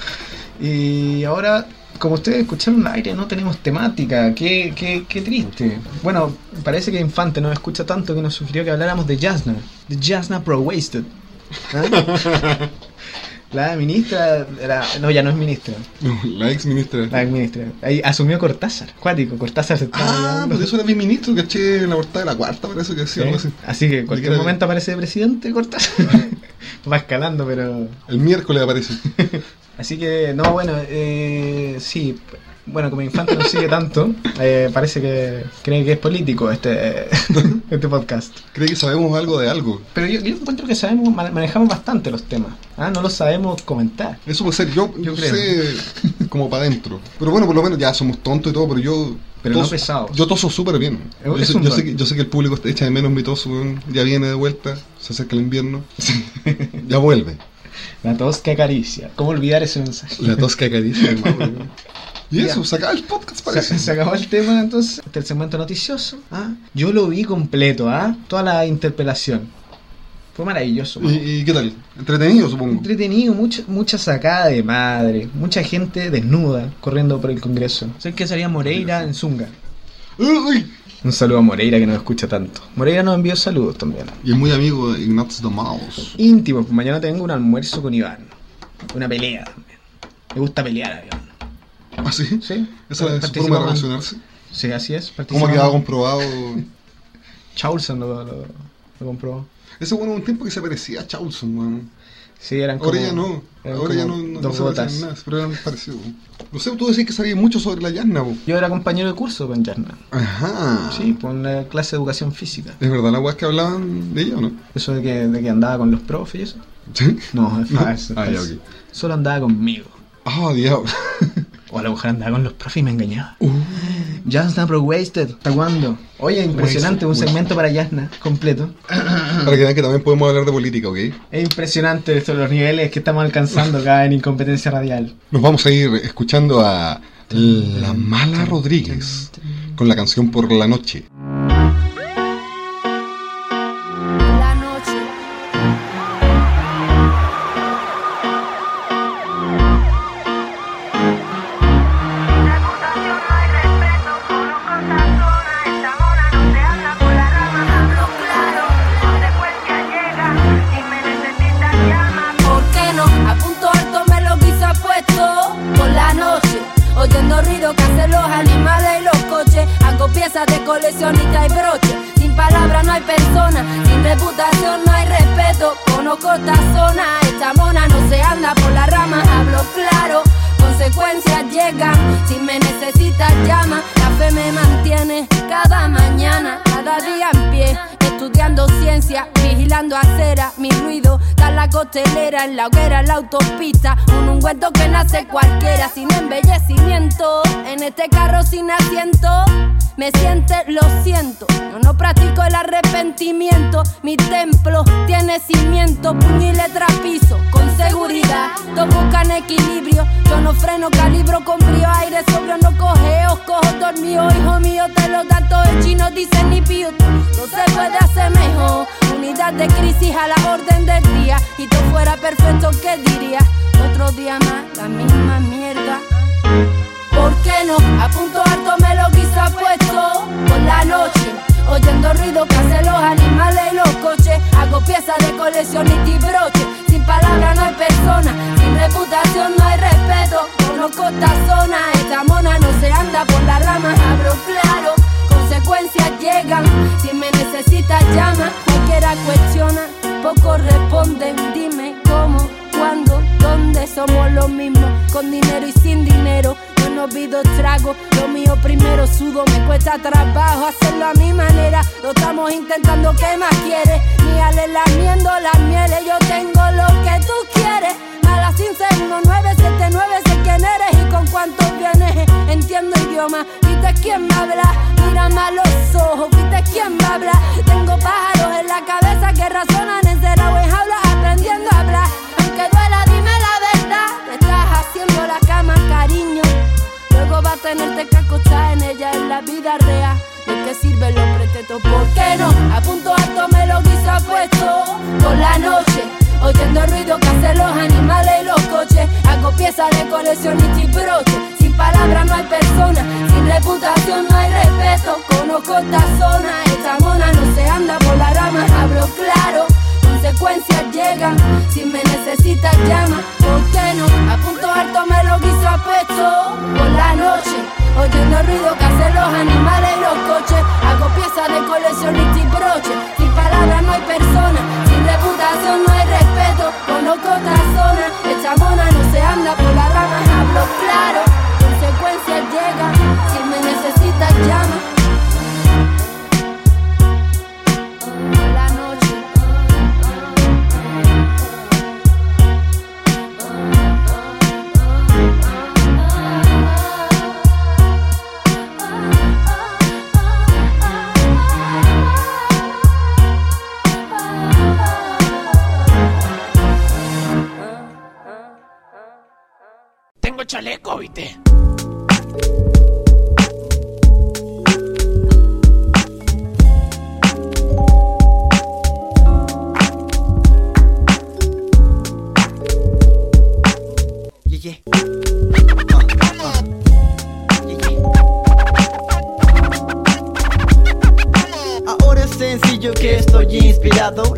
Speaker 1: Y ahora, como ustedes escucharon al aire, no tenemos temática. Qué, qué, qué triste. Bueno, parece que Infante nos escucha tanto que nos sugirió que habláramos de Jasna. De Jasna Pro Wasted. ¿Ah? La ministra, no, ya no es ministra,
Speaker 2: No, la ex ministra.
Speaker 1: la ex ministra. Ahí asumió Cortázar, cuático, Cortázar se está
Speaker 2: Ah,
Speaker 1: llevando.
Speaker 2: pero eso era mi ministro, caché en la portada de la cuarta, parece que
Speaker 1: Sí,
Speaker 2: algo así.
Speaker 1: Así que en cualquier
Speaker 2: que-
Speaker 1: momento aparece de presidente Cortázar. Va escalando, pero
Speaker 2: El miércoles aparece.
Speaker 1: Así que, no, bueno, eh, sí. Bueno, como Infante no sigue tanto, eh, parece que cree que es político este, este podcast.
Speaker 2: Cree que sabemos algo de algo.
Speaker 1: Pero yo, yo encuentro que sabemos, mane- manejamos bastante los temas. Ah, no los sabemos comentar.
Speaker 2: Eso puede ser, yo,
Speaker 1: Yo
Speaker 2: yo
Speaker 1: creo.
Speaker 2: sé como para adentro. Pero bueno, por lo menos ya somos tontos y todo, pero yo.
Speaker 1: Pero no
Speaker 2: toso-
Speaker 1: pesados.
Speaker 2: Yo toso súper bien. Yo, sé, yo sé que, yo sé que el público echa de menos mi toso, ya viene de vuelta, se acerca el invierno, ya vuelve.
Speaker 1: La tos que acaricia. ¿Cómo olvidar ese mensaje?
Speaker 2: La tos que acaricia weón. Y eso, se acaba el podcast,
Speaker 1: Se,
Speaker 2: parece.
Speaker 1: se acabó el tema entonces, este el segmento noticioso. Ah, yo lo vi completo, ¿ah? Toda la interpelación. Fue maravilloso.
Speaker 2: ¿Y, y qué tal? Entretenido, supongo.
Speaker 1: Entretenido, mucha, mucha sacada de madre, mucha gente desnuda corriendo por el Congreso. Sé que salía Moreira en Zunga.
Speaker 2: Uy.
Speaker 1: Un saludo a Moreira que nos escucha tanto. Moreira nos envió saludos también.
Speaker 2: Y es muy amigo de the Mouse.
Speaker 1: Íntimo, pues mañana tengo un almuerzo con Iván. Una pelea también. Me gusta pelear a Iván.
Speaker 2: ¿Ah, sí?
Speaker 1: ¿Sí?
Speaker 2: Esa es su forma de relacionarse.
Speaker 1: Sí, así es.
Speaker 2: ¿Cómo ha quedado comprobado?
Speaker 1: Chaulson lo, lo, lo comprobó.
Speaker 2: Ese bueno un tiempo que se parecía a Chaulson, weón.
Speaker 1: Sí, eran como...
Speaker 2: Ahora ya no.
Speaker 1: eran
Speaker 2: Ahora ya no,
Speaker 1: dos gotas.
Speaker 2: en nada, pero eran parecidos. No sé, tú decís que sabías mucho sobre la Yasna, po.
Speaker 1: Yo era compañero de curso con Yarna.
Speaker 2: Ajá.
Speaker 1: Sí, por una clase de educación física.
Speaker 2: ¿Es verdad la weá que hablaban de ella o no?
Speaker 1: Eso de que, de que andaba con los profes y eso.
Speaker 2: ¿Sí?
Speaker 1: No, es falso.
Speaker 2: Ah, ya,
Speaker 1: falso.
Speaker 2: ok.
Speaker 1: Solo andaba conmigo.
Speaker 2: Ah, diablo.
Speaker 1: O a lo mejor andaba con los profes y me engañaba.
Speaker 2: Uh.
Speaker 1: Jasna Pro Wasted. ¿Hasta cuándo? Oye, impresionante. Un segmento para Jasna completo.
Speaker 2: Para que vean que también podemos hablar de política, ¿ok?
Speaker 1: Es impresionante esto, los niveles que estamos alcanzando acá en Incompetencia Radial.
Speaker 2: Nos vamos a ir escuchando a La Mala Rodríguez con la canción Por la Noche.
Speaker 11: Llegan. Si me necesitas llama, la fe me mantiene cada mañana, cada día en pie. Estudiando ciencia, vigilando acera, mi ruido da la costelera, en la hoguera, en la autopista. Un ungüento que nace cualquiera sin embellecimiento. En este carro sin asiento, me siente, lo siento. Yo no practico el arrepentimiento. Mi templo tiene cimiento, puño y letra piso, con seguridad. Todos buscan equilibrio. Yo no freno, calibro con frío, aire sobrio, no cogeo, cojo dormido, hijo mío, te lo da todo el chino, dice ni pío. No se puede Unidad de crisis a la orden del día. Y todo fuera perfecto, ¿qué diría? Otro día más, la misma mierda. ¿Por qué no? A punto alto me lo quiso puesto por la noche. Oyendo ruido que hacen los animales y los coches. Hago piezas de coleccionista y broche. Sin palabras no hay persona, sin reputación no hay respeto. Conozco esta zona, esta mona no se anda por las ramas. Hablo claro, consecuencias llegan. Si me necesitas llama, cualquiera cuestiona. Pocos responden, dime cómo, cuándo, dónde somos los mismos. Con dinero y sin dinero. Yo no pido trago, lo mío primero sudo, me cuesta trabajo hacerlo a mi manera. Lo estamos intentando, ¿qué más quieres? Ni ale lamiendo las mieles, yo tengo lo que tú quieres. Mala 151979 sé quién eres y con cuántos vienes. Entiendo idioma, viste quién me habla, mírame a los ojos, viste quién me habla. Tengo pájaros en la cabeza que razonan encerrado en jaula aprendiendo a hablar. Aunque duela, dime la verdad, te estás haciendo la cama, cariño. Luego va a tenerte que acostar en ella en la vida real. ¿De qué sirve los pretextos? ¿Por qué no? A punto alto me lo guisa puesto por la noche. Oyendo ruido que hacen los animales y los coches. Hago piezas de coleccionista y broche. Sin palabras no hay persona, sin reputación no hay respeto. Conozco esta zona, esta mona no se anda por la rama. Hablo claro, consecuencias llegan. Si me necesitas, llama. ¿Por qué no? A punto alto me lo guiso a pecho por la noche. Oyendo ruido que hacen los animales y los coches. Hago piezas de coleccionista y broche.
Speaker 12: Chaleco, ¿viste?
Speaker 13: Ahora es sencillo que estoy inspirado.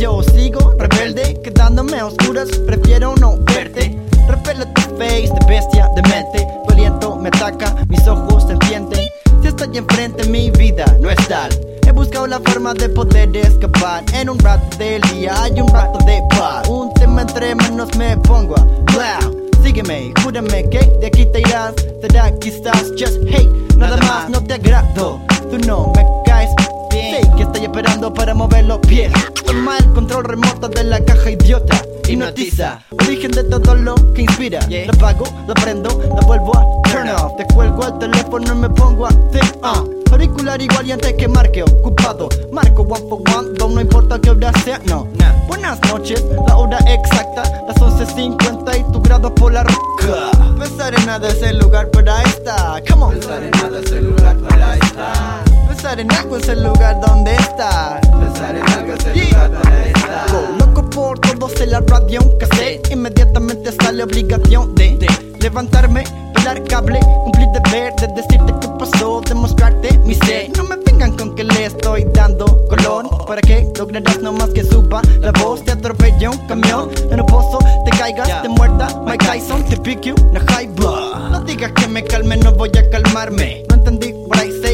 Speaker 13: Yo sigo rebelde. Quedándome a oscuras, prefiero no verte. Repele tu face de bestia, de mente. Tu aliento me ataca, mis ojos se entienden. Si estoy enfrente, mi vida no es tal. He buscado la forma de poder escapar. En un rato del día hay un rato de paz. Un tema entre manos me pongo a wow. Sígueme, júrame que de aquí te irás. Será quizás just hate, nada más no te agrado. Tú no me caes bien. que estoy esperando para mover los pies. Toma remoto de la caja idiota. Hipnotiza, origen de todo lo que inspira. Lo apago, lo prendo, lo vuelvo a turn off. Te cuelgo el teléfono y me pongo a think uh. Auricular igual y antes que marque ocupado. Marco one for one, don't no importa qué hora sea, no. Buenas noches, la hora exacta, las 11.50 y tu grado por la roca. Pensar en nada es el lugar para estar. Come on. Pensar en nada es el lugar para estar. Pensar en algo es el lugar donde está. Pensar en algo es el lugar donde está. Loco por todos en la radio, un cassette. Inmediatamente sale obligación de, levantarme, pelar cable, cumplir deber, de decirte qué pasó, demostrarte mi ser. No me vengan con que le estoy dando color. Para que lograrás no más que suba la voz, te atropella un camión. En un pozo te caigas, te muerda Mike Tyson, te pick you, na high blood. No digas que me calme, no voy a calmarme. No entendí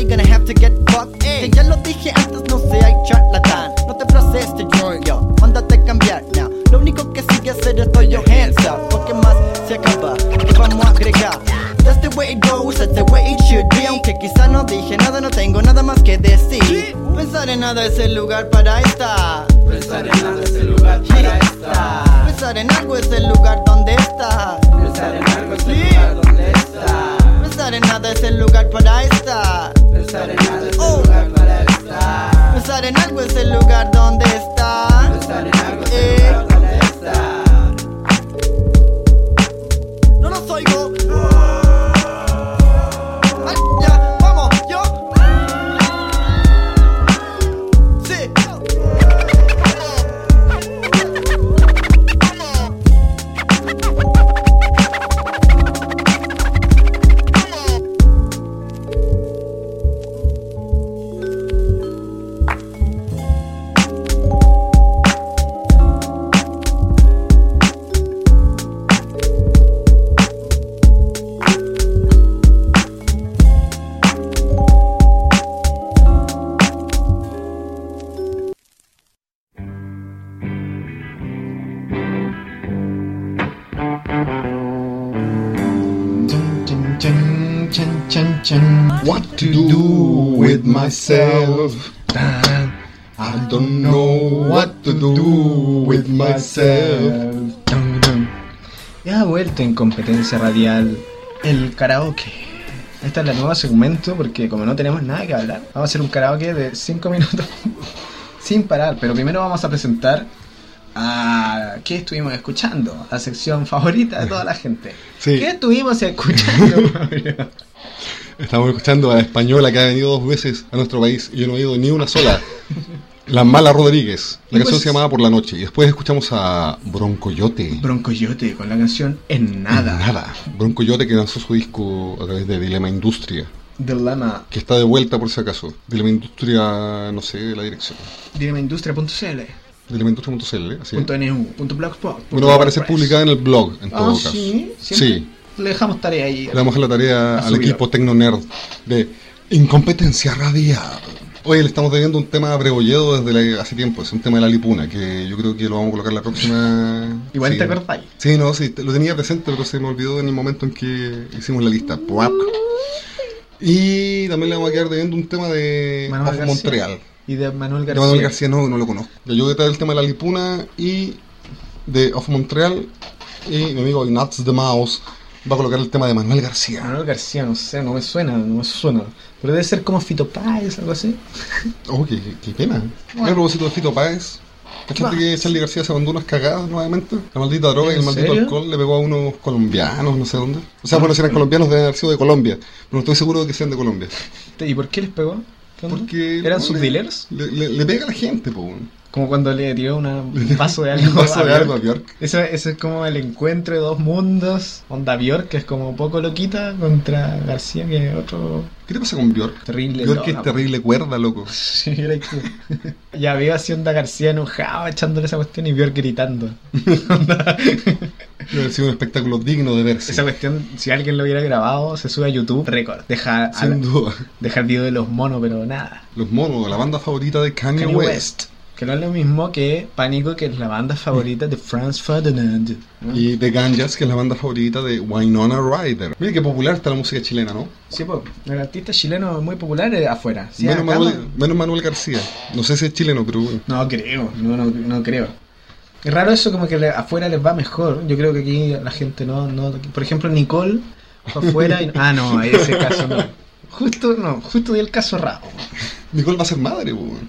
Speaker 13: gonna have to get fucked. Que ya lo dije antes, no seas charlatán. No te frases, te yo, mándate cambiar now. Lo único que sigue hacer es yo hands up. Porque más se acaba, que vamos a agregar. That's the way it goes, that's the way it should be. Aunque quizá no dije nada, no tengo nada más que decir. Pensar en nada es el lugar para estar. Pensar en nada es el lugar para estar. Pensar en algo es el lugar donde está. Pensar en algo es el lugar donde está. Pensar en nada es el lugar para estar. Pensar en nada es el lugar para estar. Pensar en algo es el lugar donde está. Pensar en algo es el lugar donde está.
Speaker 2: What to do with myself? I don't know what to do with myself.
Speaker 1: Ya ha vuelto en competencia radial el karaoke. Este es el nuevo segmento porque como no tenemos nada que hablar, vamos a hacer un karaoke de 5 minutos sin parar. Pero primero vamos a presentar a qué estuvimos escuchando, la sección favorita de toda la gente.
Speaker 2: Sí.
Speaker 1: ¿Qué estuvimos escuchando?
Speaker 2: Estamos escuchando a la española que ha venido dos veces a nuestro país y yo no he oído ni una sola. La Mala Rodríguez. La
Speaker 1: Y
Speaker 2: canción
Speaker 1: pues-
Speaker 2: se llamaba Por la Noche. Y después escuchamos a Broncoyote.
Speaker 1: Broncoyote con la canción En Nada.
Speaker 2: Nada. Broncoyote que lanzó su disco a través de Dilema Industria.
Speaker 1: Dilema.
Speaker 2: Que está de vuelta por si acaso. Dilema Industria, no sé la dirección.
Speaker 1: Dilemaindustria.cl
Speaker 2: Dilemaindustria.cl, así
Speaker 1: punto .nu, punto blogspot, punto
Speaker 2: Bueno, va a aparecer publicada en el blog, en
Speaker 1: Ah,
Speaker 2: todo caso.
Speaker 1: sí, siempre
Speaker 2: Sí.
Speaker 1: Le dejamos tarea ahí.
Speaker 2: Le damos la tarea al equipo Tecno Nerd de Incompetencia Radial. Oye, le estamos debiendo un tema a Brebolledo desde la- hace tiempo, es un tema de la Lipuna, que yo creo que lo vamos a colocar la próxima.
Speaker 1: Igual
Speaker 2: sí.
Speaker 1: te acordáis.
Speaker 2: Sí, no, sí, lo tenía presente, pero se me olvidó en el momento en que hicimos la lista. Puap. Y también le vamos a quedar debiendo un tema de. Montreal.
Speaker 1: Y de Manuel
Speaker 2: De
Speaker 1: García.
Speaker 2: Manuel García no, no lo conozco. Yo voy a traer el tema de la Lipuna y de Off Montreal. Y mi amigo Ignaz the Mouse va a colocar el tema de Manuel García.
Speaker 1: Manuel García, no sé, no me suena, no me suena. Pero debe ser como Fito Páez, algo así.
Speaker 2: Oh, qué, qué pena.
Speaker 1: Bueno.
Speaker 2: A propósito de Fito Páez. ¿Cachaste que Charlie García se mandó unas cagadas nuevamente? La maldita droga y
Speaker 1: ¿En
Speaker 2: el maldito
Speaker 1: serio?
Speaker 2: alcohol le pegó a unos colombianos, no sé dónde. O sea, bueno, si eran colombianos deben haber sido de Colombia. Pero no estoy seguro de que sean de Colombia.
Speaker 1: ¿Y por qué les pegó? ¿Qué?
Speaker 2: Porque
Speaker 1: ¿Eran sus
Speaker 2: le-
Speaker 1: dealers?
Speaker 2: Le, le- le pega a la gente, po.
Speaker 1: Como cuando le tiró una- un vaso de algo.
Speaker 2: Un vaso
Speaker 1: a
Speaker 2: de
Speaker 1: Bjork.
Speaker 2: algo a Bjork.
Speaker 1: Eso, eso es como el encuentro de dos mundos. Onda Bjork, que es como poco loquita, contra García, que es otro
Speaker 2: ¿Qué te pasa con Bjork?
Speaker 1: terrible.
Speaker 2: Bjork es terrible cuerda, loco.
Speaker 1: Sí, era tú. ya veo así onda García enojado echándole esa cuestión y Bjork gritando.
Speaker 2: Debe sido un espectáculo digno de verse.
Speaker 1: Esa cuestión, si alguien lo hubiera grabado, se sube a YouTube, récord. Deja,
Speaker 2: Sin
Speaker 1: al-
Speaker 2: duda.
Speaker 1: deja el video de los monos, pero nada.
Speaker 2: Los monos, la banda favorita de Kanye,
Speaker 1: Kanye
Speaker 2: West.
Speaker 1: West. Que no es lo mismo que Pánico, que es la banda favorita de Franz Ferdinand.
Speaker 2: Y de Ganjas, que es la banda favorita de Winona Ryder. Mira qué popular está la música chilena, ¿no?
Speaker 1: Sí, pues, el artista chileno muy popular es afuera. Sí,
Speaker 2: menos, Manuel,
Speaker 1: no-
Speaker 2: menos Manuel García. No sé si es chileno, pero.
Speaker 1: No creo, no, no, no creo. Es raro eso, como que afuera les va mejor. Yo creo que aquí la gente no. no por ejemplo, Nicole fue afuera y. Ah, no, en ese caso no. Justo, no, justo di el caso raro.
Speaker 2: Nicole va a ser madre, weón.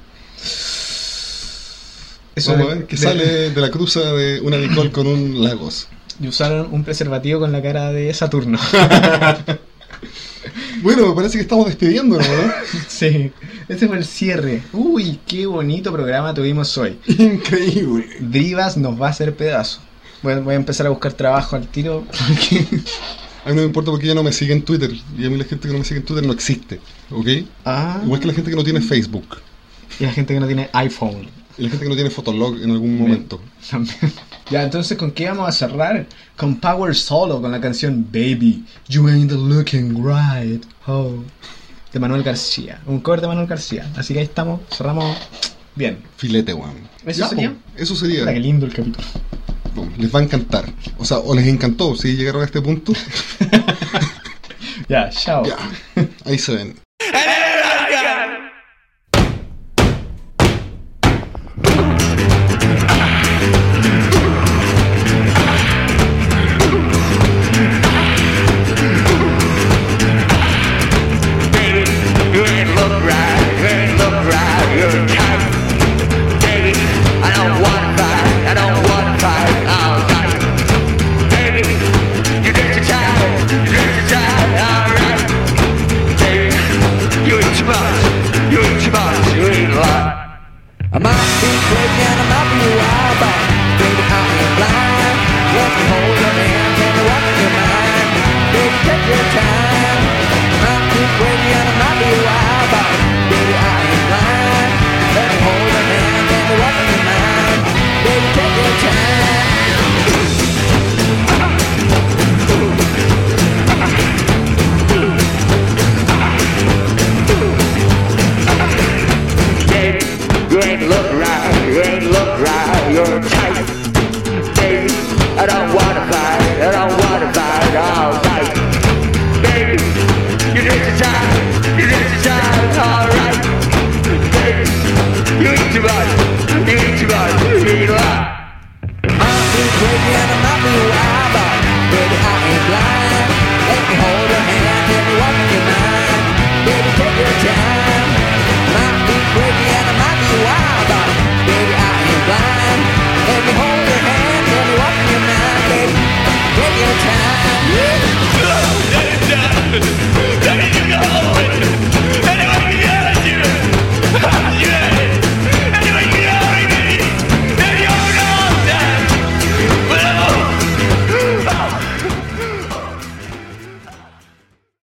Speaker 1: Eso
Speaker 2: Vamos
Speaker 1: de-
Speaker 2: a ver qué
Speaker 1: de-
Speaker 2: sale de la cruza de una Nicole con un Lagos.
Speaker 1: Y usaron un preservativo con la cara de Saturno.
Speaker 2: Bueno, me parece que estamos despidiéndonos, ¿no?
Speaker 1: sí, ese fue el cierre. Uy, qué bonito programa tuvimos hoy.
Speaker 2: Increíble.
Speaker 1: Drivas nos va a hacer pedazo. Voy, voy a empezar a buscar trabajo al tiro. porque-
Speaker 2: A mí no me importa porque ella no me sigue en Twitter. Y a mí la gente que no me sigue en Twitter no existe. ¿Ok?
Speaker 1: Ah,
Speaker 2: Igual que la gente que no tiene Facebook.
Speaker 1: y la gente que no tiene iPhone.
Speaker 2: Y la gente que no tiene Fotolog en algún momento.
Speaker 1: También. Ya, entonces, ¿con qué vamos a cerrar? Con Power Solo, con la canción Baby, You Ain't Looking Right. Oh. De Manuel García. Un cover de Manuel García. Así que ahí estamos, cerramos bien.
Speaker 2: Filete, weón.
Speaker 1: ¿Eso
Speaker 2: Ya,
Speaker 1: sería?
Speaker 2: Eso sería.
Speaker 1: Mira, qué lindo el capítulo.
Speaker 2: Les va a encantar. O sea, o les encantó si llegaron a este punto.
Speaker 1: Ya, chao.
Speaker 2: Ya. Ahí se ven.